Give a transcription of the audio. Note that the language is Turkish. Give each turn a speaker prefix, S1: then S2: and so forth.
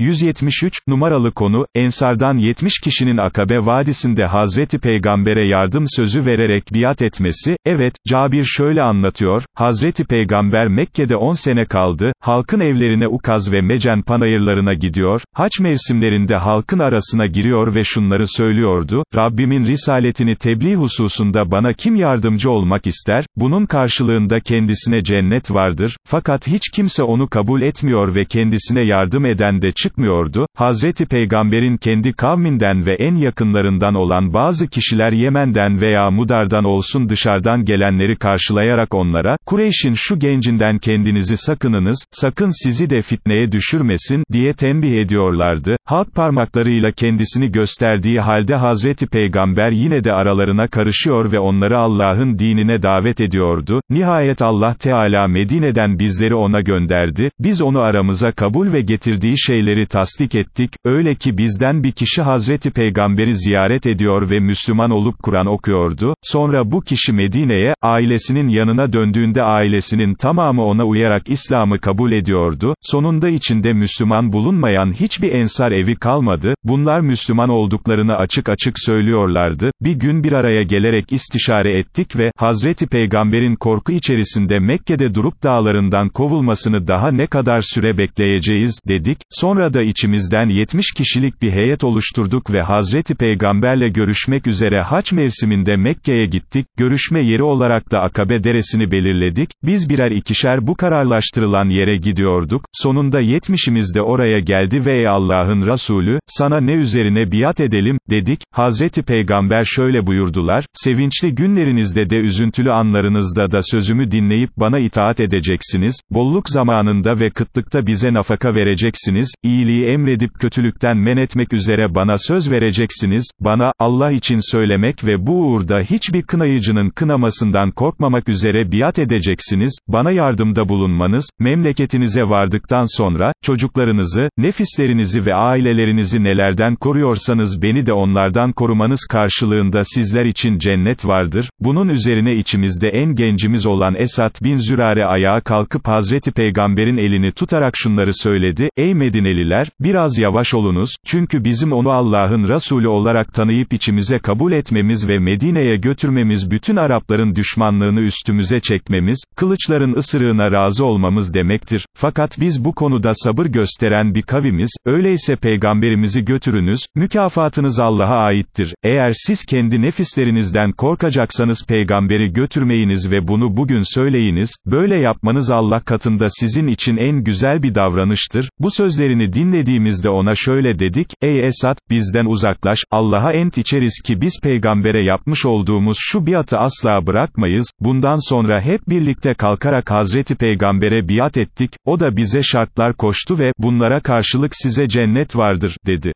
S1: 173, numaralı konu, Ensardan 70 kişinin Akabe Vadisi'nde Hazreti Peygamber'e yardım sözü vererek biat etmesi, evet, Cabir şöyle anlatıyor, Hazreti Peygamber Mekke'de 10 sene kaldı, halkın evlerine Ukaz ve Mecen panayırlarına gidiyor, haç mevsimlerinde halkın arasına giriyor ve şunları söylüyordu, Rabbimin risaletini tebliğ hususunda bana kim yardımcı olmak ister, bunun karşılığında kendisine cennet vardır, fakat hiç kimse onu kabul etmiyor ve kendisine yardım eden de çıkmıyordu, Hazreti Peygamber'in kendi kavminden ve en yakınlarından olan bazı kişiler Yemen'den veya Mudar'dan olsun dışarıdan gelenleri karşılayarak onlara, Kureyş'in şu gencinden kendinizi sakınınız, sakın sizi de fitneye düşürmesin, diye tembih ediyorlardı, halk parmaklarıyla kendisini gösterdiği halde Hazreti Peygamber yine de aralarına karışıyor ve onları Allah'ın dinine davet ediyordu, nihayet Allah Teala Medine'den bizleri ona gönderdi, biz onu aramıza kabul ve getirdiği şeyleri tasdik ettik, öyle ki bizden bir kişi Hazreti Peygamberi ziyaret ediyor ve Müslüman olup Kur'an okuyordu, sonra bu kişi Medine'ye, ailesinin yanına döndüğünde ailesinin tamamı ona uyarak İslam'ı kabul ediyordu, sonunda içinde Müslüman bulunmayan hiçbir ensar evi kalmadı, bunlar Müslüman olduklarını açık açık söylüyorlardı, bir gün bir araya gelerek istişare ettik ve, Hazreti Peygamber'in korku içerisinde Mekke'de durup dağlarından kovulmasını daha ne kadar süre bekleyeceğiz, dedik, sonra da içimizden 70 kişilik bir heyet oluşturduk ve Hazreti Peygamberle görüşmek üzere haç mevsiminde Mekke'ye gittik, görüşme yeri olarak da Akabe deresini belirledik, biz birer ikişer bu kararlaştırılan yere gidiyorduk, sonunda 70'imiz de oraya geldi ve ey Allah'ın Resulü, sana ne üzerine biat edelim, dedik, Hazreti Peygamber şöyle buyurdular, sevinçli günlerinizde de üzüntülü anlarınızda da sözümü dinleyip bana itaat edeceksiniz, bolluk zamanında ve kıtlıkta bize nafaka vereceksiniz, iyiliği emredip kötülükten men etmek üzere bana söz vereceksiniz, bana, Allah için söylemek ve bu uğurda hiçbir kınayıcının kınamasından korkmamak üzere biat edeceksiniz, bana yardımda bulunmanız, memleketinize vardıktan sonra, çocuklarınızı, nefislerinizi ve ailelerinizi nelerden koruyorsanız beni de onlardan korumanız karşılığında sizler için cennet vardır, bunun üzerine içimizde en gencimiz olan Esat bin Zürare ayağa kalkıp Hazreti Peygamber'in elini tutarak şunları söyledi, ey Medineliler, biraz yavaş olunuz, çünkü bizim onu Allah'ın Resulü olarak tanıyıp içimize kabul etmemiz ve Medine'ye götürmemiz bütün Arapların düşmanlığını üstümüze çekmemiz, kılıçların ısırığına razı olmamız demektir, fakat biz bu konuda sabır gösteren bir kavimiz, öyleyse Peygamberimizi götürünüz, mükafatınız Allah'a aittir, eğer siz kendi nefislerinizden korkacaksanız Peygamberi götürmeyiniz ve bunu bugün söyleyiniz, böyle yapmanız Allah katında sizin için en güzel bir davranıştır, bu sözlerini dinlediğimizde ona şöyle dedik, ey Esad, bizden uzaklaş, Allah'a ent içeriz ki biz peygambere yapmış olduğumuz şu biatı asla bırakmayız, bundan sonra hep birlikte kalkarak Hazreti Peygamber'e biat ettik, o da bize şartlar koştu ve, bunlara karşılık size cennet vardır, dedi.